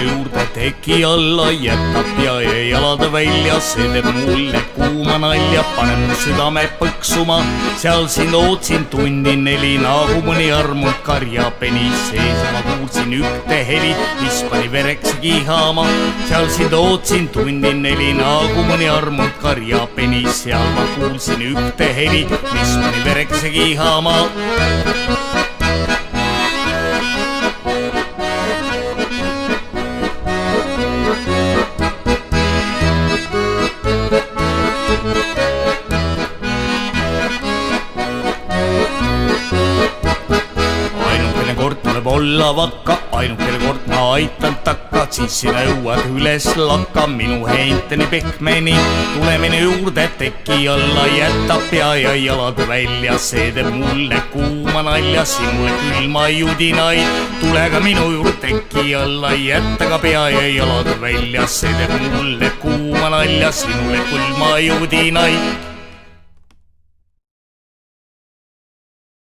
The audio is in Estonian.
juurde teki alla, jätab ja jalad välja, see teeb mulle kuuma nalja, paneb mu südame põksuma. seal sind ootsin tundi neli nagu mõni armunud karjapeni sees ma kuulsin ühte heli, mis pani vereks kihama. seal sind ootsin tundi neli nagu mõni armunud karjapeni, seal ma kuulsin ühte heli, mis pani vereks kihama. Thank you. Olla vakka, ainukene kord ma aitan takka, siis sina jõuad üles lakka. Minu heinteni pehmeni. tule minu juurde teki alla, jäta pea ja jalad välja, see teeb mulle kuuma nalja, sinule külma judinaid. tule ka minu juurde teki alla, jäta ka pea ja jalad välja, see teeb mulle kuuma nalja, sinule külma judinaid